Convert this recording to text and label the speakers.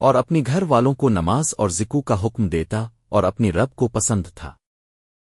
Speaker 1: اور اپنی گھر والوں کو نماز اور ذکو کا حکم دیتا اور اپنی رب کو پسند تھا۔